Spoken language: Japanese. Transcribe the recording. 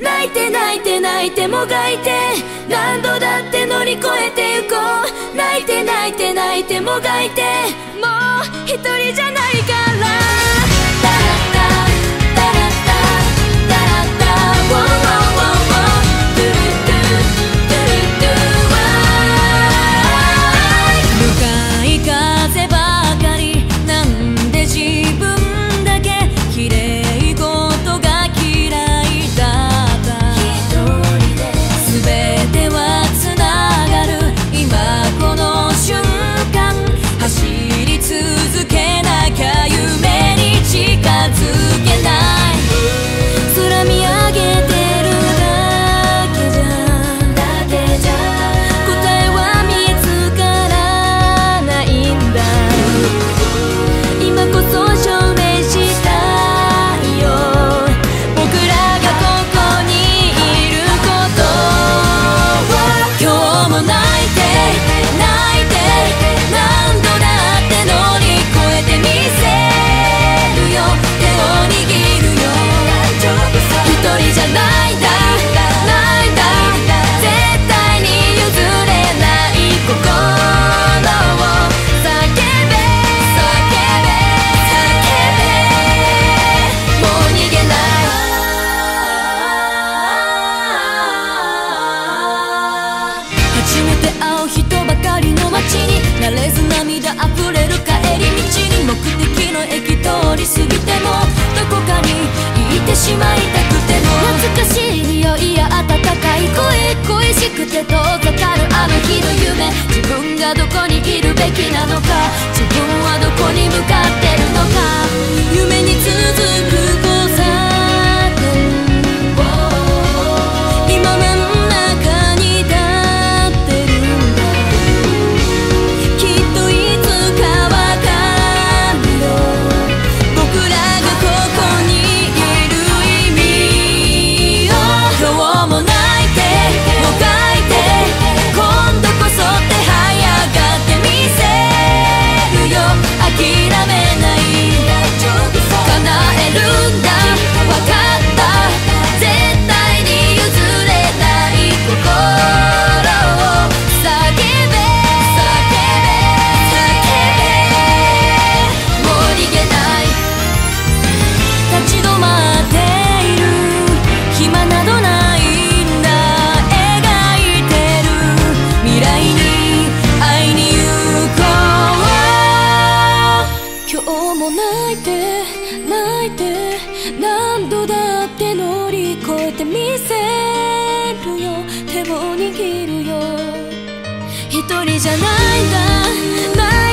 泣いて泣いて泣いてもがいて何度だって乗り越えてゆこう。泣いて泣いて泣いてもがいて人ばかりの街に慣れず涙あふれる帰り道に目的の駅通り過ぎてもどこかに行ってしまいたくても。懐かしい匂いや温かい声恋しくて遠ざかるあの日の夢。自分がどこにいるべきなのか。見せるよ。手を握るよ。一人じゃないんだ。